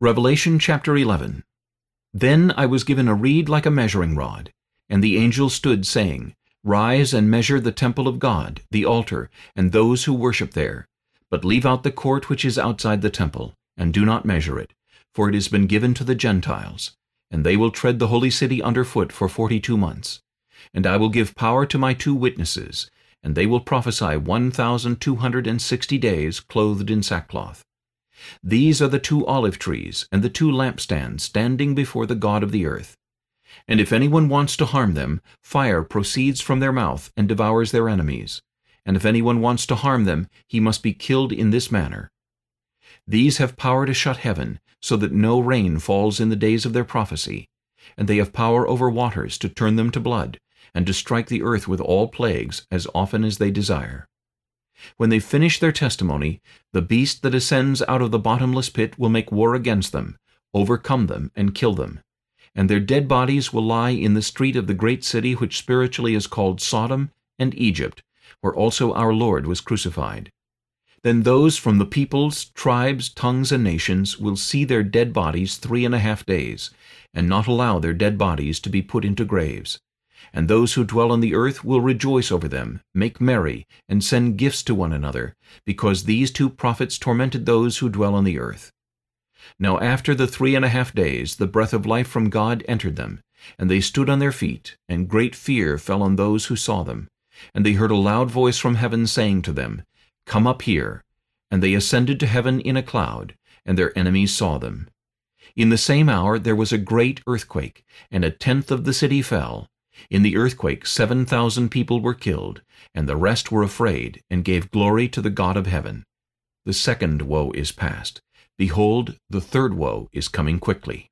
Revelation chapter 11 Then I was given a reed like a measuring rod, and the angel stood, saying, Rise and measure the temple of God, the altar, and those who worship there. But leave out the court which is outside the temple, and do not measure it, for it has been given to the Gentiles, and they will tread the holy city under foot for forty-two months. And I will give power to my two witnesses, and they will prophesy one thousand two hundred and sixty days, clothed in sackcloth. These are the two olive trees and the two lampstands standing before the God of the earth. And if anyone wants to harm them, fire proceeds from their mouth and devours their enemies. And if anyone wants to harm them, he must be killed in this manner. These have power to shut heaven, so that no rain falls in the days of their prophecy. And they have power over waters to turn them to blood, and to strike the earth with all plagues as often as they desire. When they finish their testimony, the beast that ascends out of the bottomless pit will make war against them, overcome them, and kill them. And their dead bodies will lie in the street of the great city which spiritually is called Sodom and Egypt, where also our Lord was crucified. Then those from the peoples, tribes, tongues, and nations will see their dead bodies three and a half days, and not allow their dead bodies to be put into graves. And those who dwell on the earth will rejoice over them, make merry, and send gifts to one another, because these two prophets tormented those who dwell on the earth. Now after the three and a half days the breath of life from God entered them, and they stood on their feet, and great fear fell on those who saw them. And they heard a loud voice from heaven saying to them, Come up here. And they ascended to heaven in a cloud, and their enemies saw them. In the same hour there was a great earthquake, and a tenth of the city fell, in the earthquake seven thousand people were killed, and the rest were afraid, and gave glory to the God of heaven. The second woe is past. Behold, the third woe is coming quickly.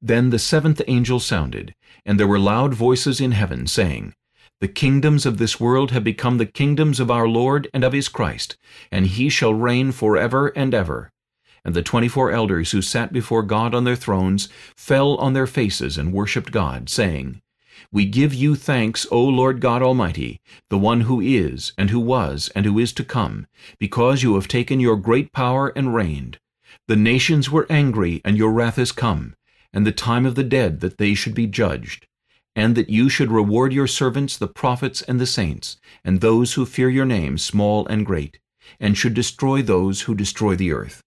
Then the seventh angel sounded, and there were loud voices in heaven, saying, The kingdoms of this world have become the kingdoms of our Lord and of his Christ, and he shall reign forever and ever. And the twenty-four elders who sat before God on their thrones fell on their faces and worshipped God, saying, we give you thanks, O Lord God Almighty, the one who is, and who was, and who is to come, because you have taken your great power and reigned. The nations were angry, and your wrath is come, and the time of the dead that they should be judged, and that you should reward your servants the prophets and the saints, and those who fear your name, small and great, and should destroy those who destroy the earth.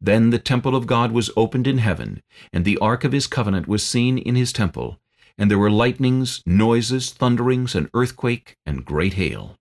Then the temple of God was opened in heaven, and the ark of his covenant was seen in his temple, and there were lightnings, noises, thunderings, an earthquake, and great hail.